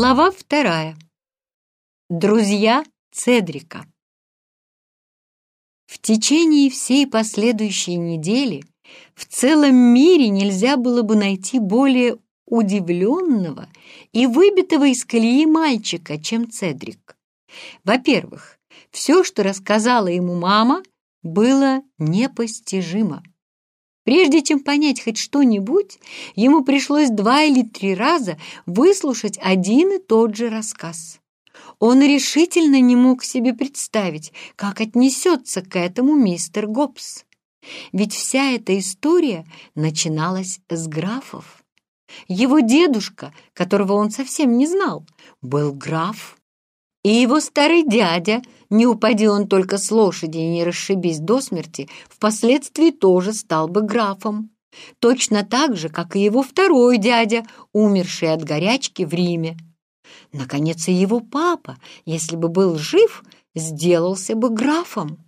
Глава вторая. Друзья Цедрика. В течение всей последующей недели в целом мире нельзя было бы найти более удивленного и выбитого из колеи мальчика, чем Цедрик. Во-первых, все, что рассказала ему мама, было непостижимо. Прежде чем понять хоть что-нибудь, ему пришлось два или три раза выслушать один и тот же рассказ. Он решительно не мог себе представить, как отнесется к этому мистер Гоббс. Ведь вся эта история начиналась с графов. Его дедушка, которого он совсем не знал, был граф. И его старый дядя, не упади он только с лошади и не расшибись до смерти, впоследствии тоже стал бы графом. Точно так же, как и его второй дядя, умерший от горячки в Риме. Наконец, и его папа, если бы был жив, сделался бы графом.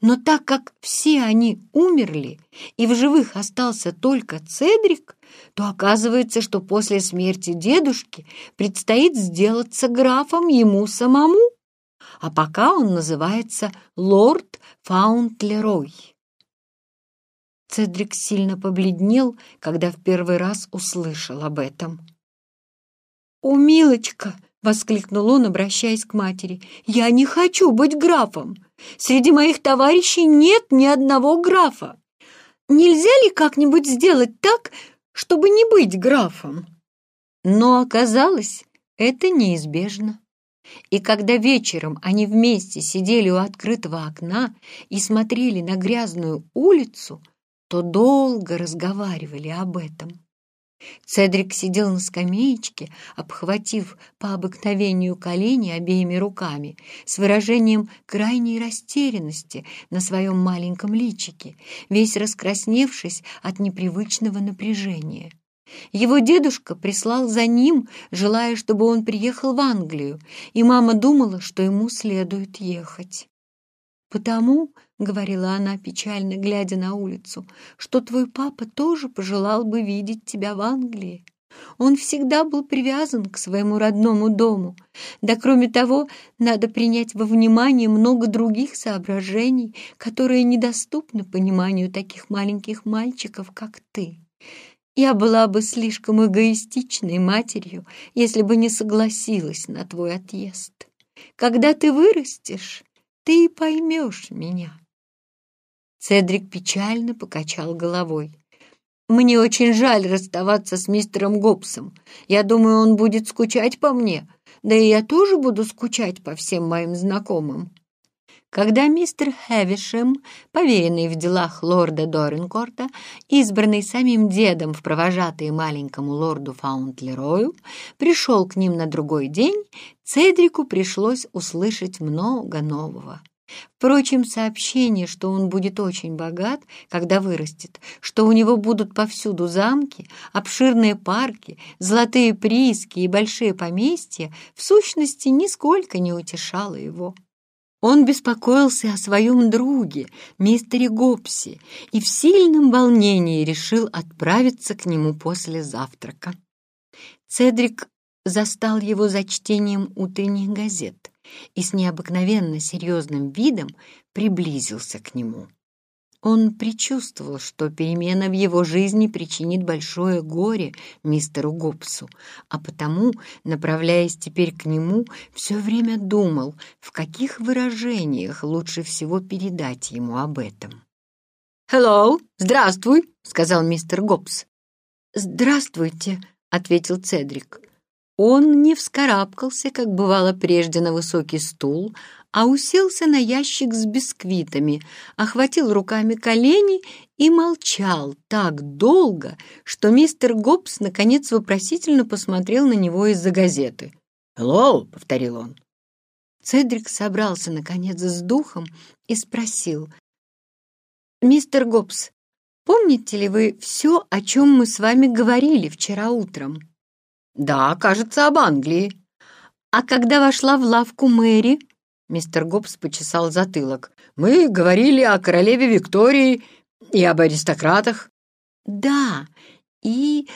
Но так как все они умерли, и в живых остался только Цедрик, то оказывается, что после смерти дедушки предстоит сделаться графом ему самому, а пока он называется лорд Фаунтлерой. Цедрик сильно побледнел, когда в первый раз услышал об этом. «О, милочка!» — воскликнул он, обращаясь к матери. «Я не хочу быть графом! Среди моих товарищей нет ни одного графа! Нельзя ли как-нибудь сделать так, чтобы не быть графом?» Но оказалось, это неизбежно. И когда вечером они вместе сидели у открытого окна и смотрели на грязную улицу, то долго разговаривали об этом. Цедрик сидел на скамеечке, обхватив по обыкновению колени обеими руками, с выражением крайней растерянности на своем маленьком личике, весь раскрасневшись от непривычного напряжения. Его дедушка прислал за ним, желая, чтобы он приехал в Англию, и мама думала, что ему следует ехать. «Потому, — говорила она, печально глядя на улицу, — что твой папа тоже пожелал бы видеть тебя в Англии. Он всегда был привязан к своему родному дому. Да, кроме того, надо принять во внимание много других соображений, которые недоступны пониманию таких маленьких мальчиков, как ты. Я была бы слишком эгоистичной матерью, если бы не согласилась на твой отъезд. Когда ты вырастешь, ты поймешь меня. Цедрик печально покачал головой. «Мне очень жаль расставаться с мистером Гоббсом. Я думаю, он будет скучать по мне, да и я тоже буду скучать по всем моим знакомым. Когда мистер Хевишем, поверенный в делах лорда Доринкорта, избранный самим дедом в провожатые маленькому лорду Фаунтлерою, пришел к ним на другой день, Цедрику пришлось услышать много нового. Впрочем, сообщение, что он будет очень богат, когда вырастет, что у него будут повсюду замки, обширные парки, золотые прииски и большие поместья, в сущности, нисколько не утешало его. Он беспокоился о своем друге, мистере Гопси, и в сильном волнении решил отправиться к нему после завтрака. Цедрик застал его за чтением утренних газет и с необыкновенно серьезным видом приблизился к нему. Он предчувствовал, что перемена в его жизни причинит большое горе мистеру Гоббсу, а потому, направляясь теперь к нему, все время думал, в каких выражениях лучше всего передать ему об этом. «Hello! Здравствуй!» — сказал мистер Гоббс. «Здравствуйте!» — ответил Цедрик. Он не вскарабкался, как бывало прежде, на высокий стул, а уселся на ящик с бисквитами, охватил руками колени и молчал так долго, что мистер Гоббс наконец вопросительно посмотрел на него из-за газеты. «Hello!» — повторил он. Цедрик собрался, наконец, с духом и спросил. «Мистер Гоббс, помните ли вы все, о чем мы с вами говорили вчера утром?» «Да, кажется, об Англии». «А когда вошла в лавку Мэри?» Мистер Гоббс почесал затылок. «Мы говорили о королеве Виктории и об аристократах». «Да, и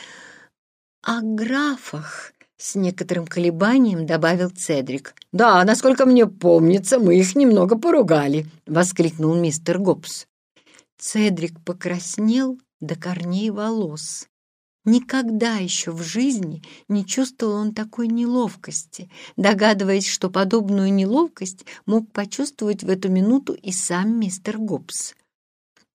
о графах», С некоторым колебанием добавил Цедрик. «Да, насколько мне помнится, мы их немного поругали», — воскликнул мистер Гоббс. Цедрик покраснел до корней волос. Никогда еще в жизни не чувствовал он такой неловкости, догадываясь, что подобную неловкость мог почувствовать в эту минуту и сам мистер Гоббс.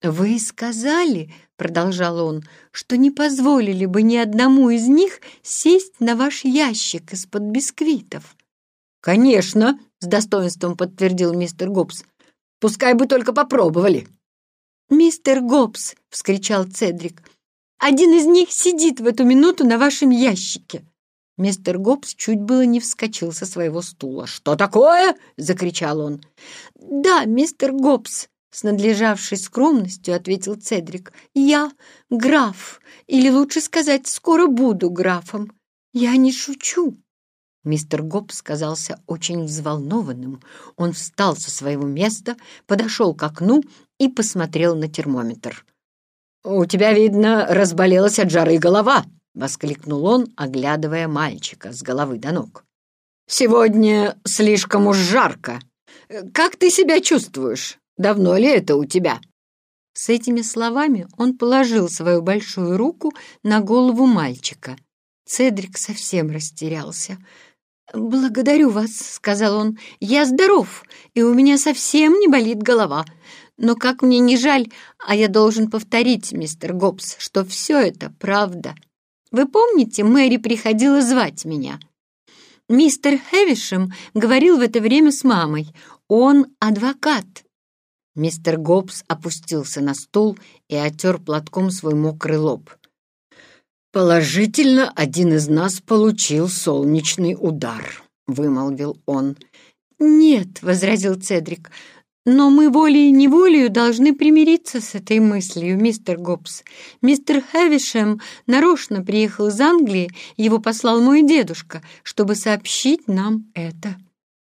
«Вы сказали, — продолжал он, — что не позволили бы ни одному из них сесть на ваш ящик из-под бисквитов». «Конечно!» — с достоинством подтвердил мистер Гоббс. «Пускай бы только попробовали!» «Мистер Гоббс!» — вскричал Цедрик. «Один из них сидит в эту минуту на вашем ящике!» Мистер Гоббс чуть было не вскочил со своего стула. «Что такое?» — закричал он. «Да, мистер Гоббс!» С надлежавшей скромностью ответил Цедрик. «Я граф, или лучше сказать, скоро буду графом. Я не шучу». Мистер Гоббс казался очень взволнованным. Он встал со своего места, подошел к окну и посмотрел на термометр. «У тебя, видно, разболелась от жары голова!» — воскликнул он, оглядывая мальчика с головы до ног. «Сегодня слишком уж жарко. Как ты себя чувствуешь?» Давно ли это у тебя?» С этими словами он положил свою большую руку на голову мальчика. Цедрик совсем растерялся. «Благодарю вас», — сказал он. «Я здоров, и у меня совсем не болит голова. Но как мне не жаль, а я должен повторить, мистер Гоббс, что все это правда. Вы помните, Мэри приходила звать меня?» Мистер Хевишем говорил в это время с мамой. Он адвокат, Мистер Гоббс опустился на стул и оттер платком свой мокрый лоб. «Положительно, один из нас получил солнечный удар», — вымолвил он. «Нет», — возразил Цедрик, — «но мы волей-неволею должны примириться с этой мыслью, мистер Гоббс. Мистер Хэвишем нарочно приехал из Англии, его послал мой дедушка, чтобы сообщить нам это».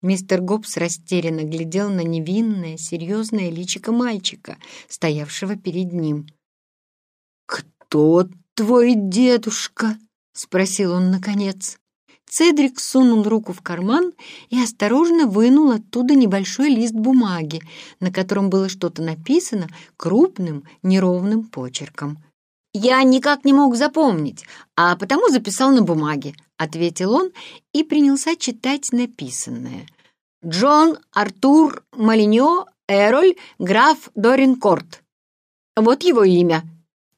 Мистер Гоббс растерянно глядел на невинное, серьезное личико мальчика, стоявшего перед ним. «Кто твой дедушка?» — спросил он наконец. Цедрик сунул руку в карман и осторожно вынул оттуда небольшой лист бумаги, на котором было что-то написано крупным, неровным почерком. «Я никак не мог запомнить, а потому записал на бумаге», — ответил он и принялся читать написанное. «Джон Артур Малиньо Эроль, граф Доринкорт. Вот его имя.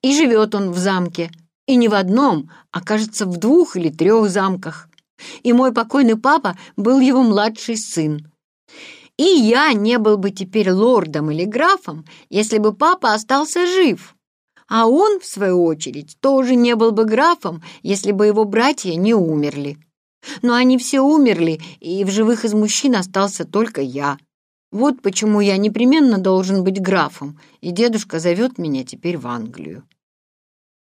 И живет он в замке. И не в одном, а, кажется, в двух или трех замках. И мой покойный папа был его младший сын. И я не был бы теперь лордом или графом, если бы папа остался жив». А он, в свою очередь, тоже не был бы графом, если бы его братья не умерли. Но они все умерли, и в живых из мужчин остался только я. Вот почему я непременно должен быть графом, и дедушка зовет меня теперь в Англию.